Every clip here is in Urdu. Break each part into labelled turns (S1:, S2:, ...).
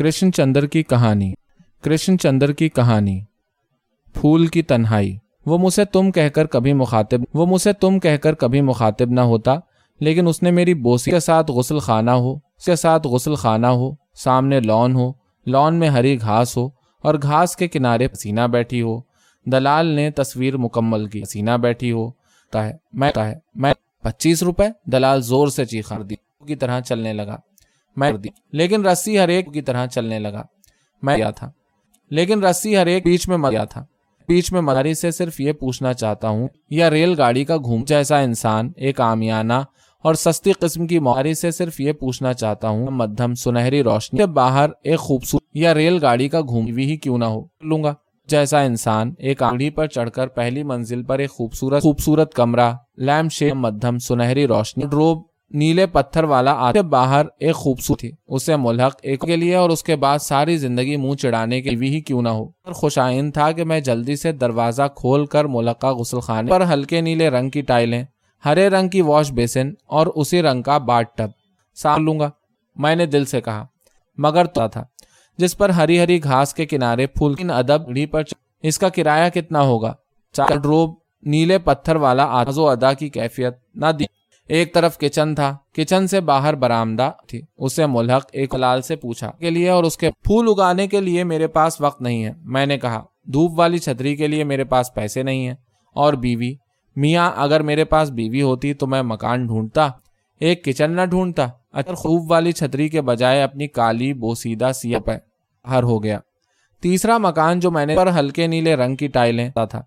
S1: کرشن چندر کی کہانی کرشن چندر کی کہانی پھول کی تنہائی وہ مجھ سے تم کہہ کر کبھی مخاطب وہ مجھ سے تم کہہ کر کبھی مخاطب نہ ہوتا لیکن اس نے میری بوسی کے ساتھ غسل خانہ ہو اس کے ساتھ غسل خانہ ہو سامنے لون ہو لون میں ہری گھاس ہو اور گھاس کے کنارے پسینہ بیٹھی ہو دلال نے تصویر مکمل کی پسینہ بیٹھی ہو ہے میں ہے میں پچیس روپے دلال زور سے چیخا دی کی طرح چلنے لگا میں دی لیکن رسی ہر ایک کی طرح چلنے لگا۔ میں گیا تھا؟ لیکن رسی ہر ایک بیچ میں مر گیا تھا۔ بیچ میں مداری سے صرف یہ پوچھنا چاہتا ہوں، یا ریل گاڑی کا گھوم جیسا انسان، ایک آمیانہ اور سستی قسم کی ماری سے صرف یہ پوچھنا چاہتا ہوں، مدھم سنہری روشنی سے باہر ایک خوبصورت یا ریل گاڑی کا گھوم بھی ہی کیوں نہ ہو؟ لوں گا۔ جیسا انسان ایک آڑھی پر چڑھ کر پہلی منزل پر ایک خوبصورت خوبصورت کمرہ، لیمپ شیپ مدھم سنہری روشنی ڈروب نیلے پتھر والا آتے باہر ایک خوبصورت تھی۔ اسے ملحق ایک کے لیے اور اس کے بعد ساری زندگی منہ چڑھانے کے بھی کیوں نہ ہو۔ خوش آئین تھا کہ میں جلدی سے دروازہ کھول کر ملحقہ غسل خانے پر ہلکے نیلے رنگ کی ٹائلیں، ہرے رنگ کی واش بیسن اور اسی رنگ کا باٹ ٹب سام لوں گا، میں نے دل سے کہا۔ مگر تو تھا، جس پر ہری ہری گھاس کے کنارے پھول ادب پر اس کا کرایہ کتنا ہوگا؟ چار ڈروب نیلے پتھر والا آز و ادا کی کیفیت نہ دی۔ ایک طرف کچن تھا، کچن سے باہر برامدہ تھی۔ اسے ملحق ایک لال سے پوچھا، کے لیے اور اس کے پھول اگانے کے لیے میرے پاس وقت نہیں ہے؟ میں نے کہا، دھوپ والی چھتری کے لیے میرے پاس پیسے نہیں ہیں۔ اور بیوی، میاں، اگر میرے پاس بیوی ہوتی تو میں مکان ڈھونڈتا، ایک کچن نہ ڈھونڈتا۔ اچھا خوب والی چھتری کے بجائے اپنی کالی بوسیدہ سیاہ پہ ہر ہو گیا۔ تیسرا مکان جو میں نے پر ہلکے نیلے رنگ کی ٹائلیں تھا،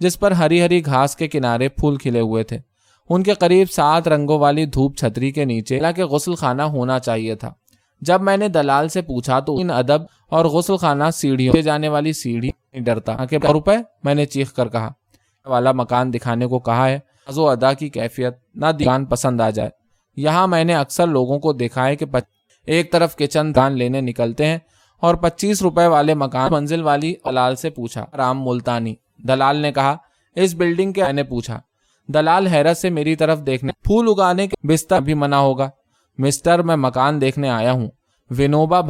S1: جس پر ہری ہری گھاس کے کنارے پھول کھلے ہوئے تھے۔ ان کے قریب سات رنگوں والی دھوپ چھتری کے نیچے کے غسل خانہ ہونا چاہیے تھا۔ جب میں نے دلال سے پوچھا تو ان ادب اور غسل خانہ سیڑھیوں جانے والی سیڑھی ڈرتا۔ روپے میں نے چیخ کر کہا۔ والا مکان دکھانے کو کہا ہے و ادا کی کیفیت، نہ دکان پسند آ جائے۔ یہاں میں نے اکثر لوگوں کو دیکھا ہے کہ ایک طرف کچن دان لینے نکلتے ہیں اور پچیس روپے والے مکان منزل والی دلال سے پوچھا، رام ملتانی۔ دلال نے کہا، اس بلڈنگ کے میں نے پوچھا۔ دلال حیرت سے میری طرف دیکھنے پھول اگانے کے بستر بھی منع ہوگا۔ مسٹر، میں مکان دیکھنے آیا ہوں۔ ونوبا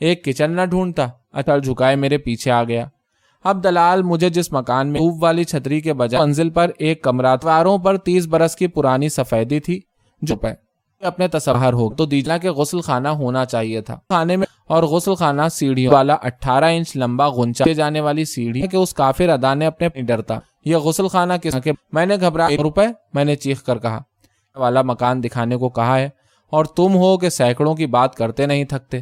S1: ایک کچن نہ ڈھونڈتا۔ اچھل جھکائے میرے پیچھے آ گیا۔ اب دلال مجھے جس مکان میں اوب والی چھتری کے بجائے منزل پر ایک کمرہ تواروں پر تیس برس کی پرانی سفیدی تھی جو پہ اپنے تصور ہو تو دیجلا کے غسل خانہ ہونا چاہیے تھا۔ خانے میں اور غسل خانہ سیڑھیوں والا اٹھارہ انچ لمبا گنچا جانے والی سیڑھی کہ اس کافر ادا نے اپنے ڈرتا۔ یہ غسل خانہ کس کے میں نے گھبرا روپے میں نے چیخ کر کہا۔ والا مکان دکھانے کو کہا ہے اور تم ہو کہ سینکڑوں کی بات کرتے نہیں تھکتے۔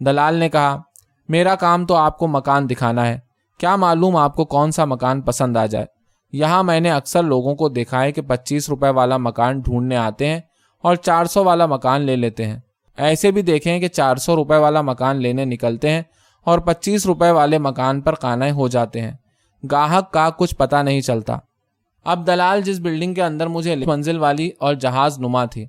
S1: دلال نے کہا، میرا کام تو آپ کو مکان دکھانا ہے۔ کیا معلوم آپ کو کون سا مکان پسند آ جائے؟ یہاں میں نے اکثر لوگوں کو دیکھا ہے کہ پچیس روپے والا مکان ڈھونڈنے آتے ہیں اور چار سو والا مکان لے لیتے ہیں۔ ایسے بھی دیکھیں کہ چار سو روپے والا مکان لینے نکلتے ہیں اور پچیس روپے والے مکان پر کانے ہو جاتے ہیں۔ گاہک کا کچھ پتا نہیں چلتا۔ اب دلال جس بلڈنگ کے اندر مجھے منزل والی اور جہاز نما تھی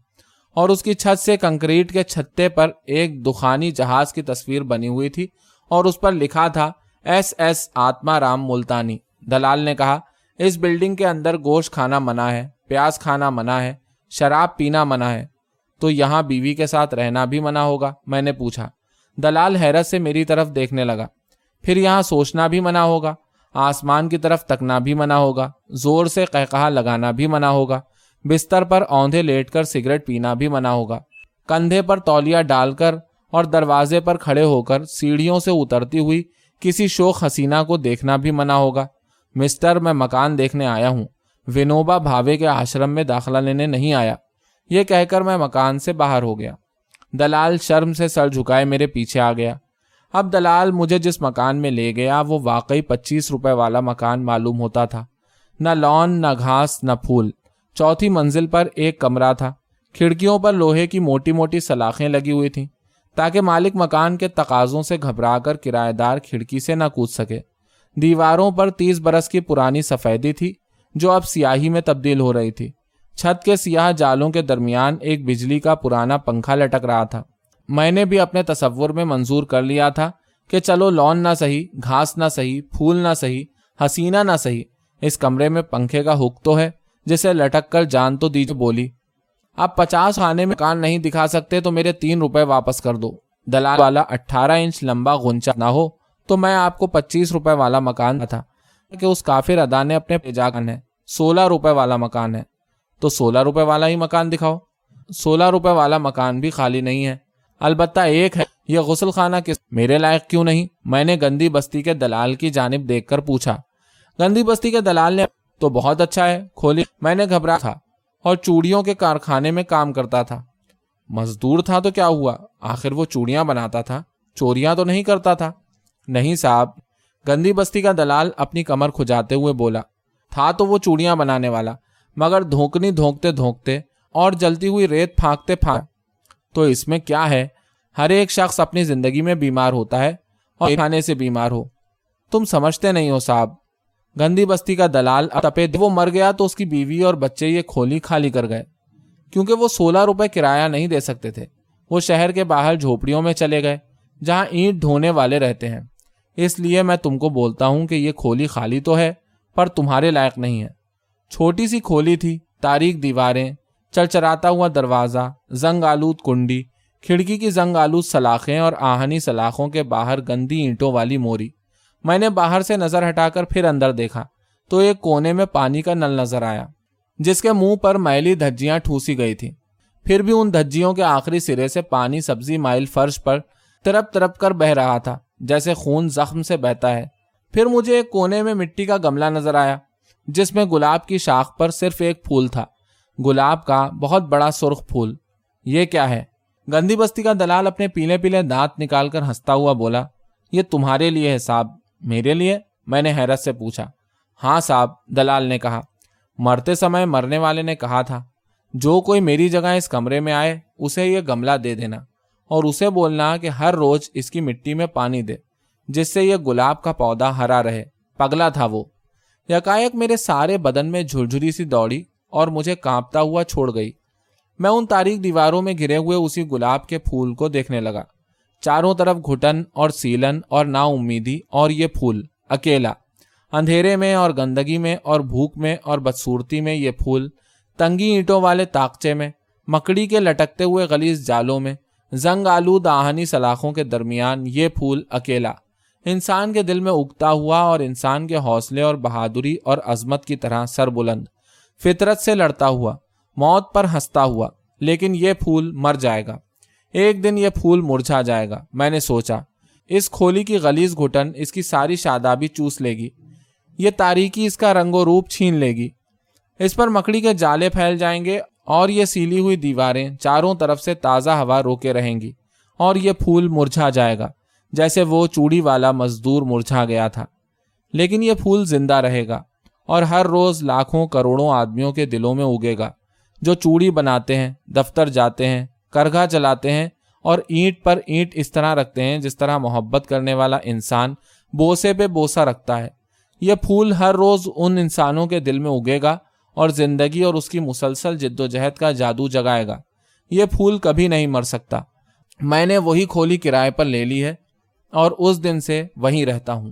S1: اور اس کی چھت سے کنکریٹ کے چھتے پر ایک دخانی جہاز کی تصویر بنی ہوئی تھی اور اس پر لکھا تھا ایس ایس آتما رام ملتانی۔ دلال نے کہا، اس بلڈنگ کے اندر گوشت کھانا منع ہے، پیاز کھانا منع ہے، شراب پینا منع ہے، تو یہاں بیوی کے ساتھ رہنا بھی منع ہوگا، میں نے پوچھا۔ دلال حیرت سے میری طرف دیکھنے لگا۔ پھر یہاں سوچنا بھی منع ہوگا۔ آسمان کی طرف تکنا بھی منع ہوگا، زور سے قہقہ لگانا بھی منع ہوگا، بستر پر اوندھے لیٹ کر سگریٹ پینا بھی منع ہوگا۔ کندھے پر تولیا ڈال کر اور دروازے پر کھڑے ہو کر سیڑھیوں سے اترتی ہوئی کسی شوق حسینہ کو دیکھنا بھی منع ہوگا۔ مسٹر، میں مکان دیکھنے آیا ہوں۔ ونوبا بھاوے کے آشرم میں داخلہ لینے نہیں آیا۔ یہ کہہ کر میں مکان سے باہر ہو گیا۔ دلال شرم سے سر جھکائے میرے پیچھے آ گیا۔ اب دلال مجھے جس مکان میں لے گیا، وہ واقعی پچیس روپے والا مکان معلوم ہوتا تھا۔ نہ لان نہ گھاس، نہ پھول۔ چوتھی منزل پر ایک کمرہ تھا۔ کھڑکیوں پر لوہے کی موٹی موٹی سلاخیں لگی ہوئی تھیں، تاکہ مالک مکان کے تقاضوں سے گھبرا کر کرایہ دار کھڑکی سے نہ کود سکے۔ دیواروں پر تیس برس کی پرانی سفیدی تھی، جو اب سیاہی میں تبدیل ہو رہی تھی۔ چھت کے سیاہ جالوں کے درمیان ایک بجلی کا پرانا پنکھا لٹک رہا تھا۔ میں نے بھی اپنے تصور میں منظور کر لیا تھا کہ چلو لون نہ صحیح گھاس نہ صحیح پھول نہ صحیح حسینہ نہ صحیح اس کمرے میں پنکھے کا حک تو ہے، جسے لٹک کر جان تو دیجیے بولی۔ اب پچاس خانے میں کان نہیں دکھا سکتے تو میرے تین روپے واپس کر دو۔ دلال والا اٹھارہ انچ لمبا گنچا نہ ہو تو میں آپ کو پچیس روپے والا مکان تھا، کہ اس کافر ادا نے اپنے ہے۔ سولہ روپے والا مکان ہے۔ تو سولہ روپے والا ہی مکان دکھاؤ۔ سولہ روپے والا مکان بھی خالی نہیں ہے۔ البتہ ایک ہے، یہ غسل خانہ کس، میرے لائق کیوں نہیں؟ میں نے گندی بستی کے دلال کی جانب دیکھ کر پوچھا۔ گندی بستی کے دلال نے تو بہت اچھا ہے، کھولی۔ میں نے گھبرا تھا اور چوڑیوں کے کارخانے میں کام کرتا تھا۔ مزدور تھا تو کیا ہوا؟ آخر وہ چوڑیاں بناتا تھا۔ چوریاں تو نہیں کرتا تھا۔ نہیں صاحب، گندی بستی کا دلال اپنی کمر کھجاتے ہوئے بولا۔ تھا تو وہ چوڑیاں بنانے والا، مگر دھونکنی دھونکتے دھونکتے اور جلتی ہوئی ریت پھانکتے پھانک تو اس میں کیا ہے؟ ہر ایک شخص اپنی زندگی میں بیمار ہوتا ہے اور کھانے سے بیمار ہو۔ تم سمجھتے نہیں ہو صاحب۔ گندی بستی کا دلال تپے وہ مر گیا تو اس کی بیوی اور بچے یہ کھولی خالی کر گئے۔ کیونکہ وہ سولہ روپے کرایہ نہیں دے سکتے تھے۔ وہ شہر کے باہر جھوپڑیوں میں چلے گئے، جہاں اینٹ ڈھونے والے رہتے ہیں۔ اس لیے میں تم کو بولتا ہوں کہ یہ کھولی خالی تو ہے، پر تمہارے لائق نہیں ہے۔ چھوٹی سی کھولی تھی تاریخ دیواریں چرچراتا ہوا دروازہ، زنگ آلود کنڈی، کھڑکی کی زنگ آلود سلاخیں اور آہنی سلاخوں کے باہر گندی اینٹوں والی موری۔ میں نے باہر سے نظر ہٹا کر پھر اندر دیکھا تو ایک کونے میں پانی کا نل نظر آیا، جس کے منہ پر میلی دھجیاں ٹھوسی گئی تھی پھر بھی ان دھجیوں کے آخری سرے سے پانی سبزی مائل فرش پر ترپ ترپ کر بہ رہا تھا، جیسے خون زخم سے بہتا ہے۔ پھر مجھے ایک کونے میں مٹی کا گملہ نظر آیا، جس میں گلاب کی شاخ پر صرف ایک پھول تھا۔ گلاب کا بہت بڑا سرخ پھول۔ یہ کیا ہے؟ گندی بستی کا دلال اپنے پیلے پیلے دانت نکال کر ہنستا ہوا بولا، یہ تمہارے لیے ہے صاحب، میرے لیے؟ میں نے حیرت سے پوچھا۔ ہاں صاحب، دلال نے کہا۔ مرتے سمے مرنے والے نے کہا تھا، جو کوئی میری جگہ اس کمرے میں آئے، اسے یہ گملہ دے دینا، اور اسے بولنا کہ ہر روز اس کی مٹی میں پانی دے، جس سے یہ گلاب کا پودا ہرا رہے۔ پگلا تھا وہ۔ یکایک میرے سارے بدن میں جھرجھری سی دوڑی۔ اور مجھے کانپتا ہوا چھوڑ گئی۔ میں ان تاریخ دیواروں میں گرے ہوئے اسی گلاب کے پھول کو دیکھنے لگا۔ چاروں طرف گھٹن اور سیلن اور نا امیدی اور یہ پھول، اکیلا۔ اندھیرے میں اور گندگی میں اور بھوک میں اور بدسورتی میں یہ پھول، تنگی اینٹوں والے تاکچے میں، مکڑی کے لٹکتے ہوئے غلیظ جالوں میں، زنگ آلود آہنی سلاخوں کے درمیان یہ پھول، اکیلا۔ انسان کے دل میں اگتا ہوا اور انسان کے حوصلے اور بہادری اور عظمت کی طرح سر بلند۔ فطرت سے لڑتا ہوا، موت پر ہنستا ہوا، لیکن یہ پھول مر جائے گا۔ ایک دن یہ پھول مرجھا جائے گا۔ میں نے سوچا، اس کھولی کی غلیز گھٹن اس کی ساری شادابی چوس لے گی۔ یہ تاریکی اس کا رنگ و روپ چھین لے گی۔ اس پر مکڑی کے جالے پھیل جائیں گے اور یہ سیلی ہوئی دیواریں چاروں طرف سے تازہ ہوا روکے رہیں گی اور یہ پھول مرجھا جائے گا، جیسے وہ چوڑی والا مزدور مرجھا گیا تھا۔ لیکن یہ پھول زندہ رہے گا۔ اور ہر روز لاکھوں کروڑوں آدمیوں کے دلوں میں اگے گا۔ جو چوڑی بناتے ہیں، دفتر جاتے ہیں کرگھا چلاتے ہیں اور اینٹ پر اینٹ اس طرح رکھتے ہیں جس طرح محبت کرنے والا انسان بوسے پہ بوسا رکھتا ہے۔ یہ پھول ہر روز ان انسانوں کے دل میں اگے گا اور زندگی اور اس کی مسلسل جد و جہد کا جادو جگائے گا۔ یہ پھول کبھی نہیں مر سکتا۔ میں نے وہی کھولی کرائے پر لے لی ہے اور اس دن سے وہیں رہتا ہوں۔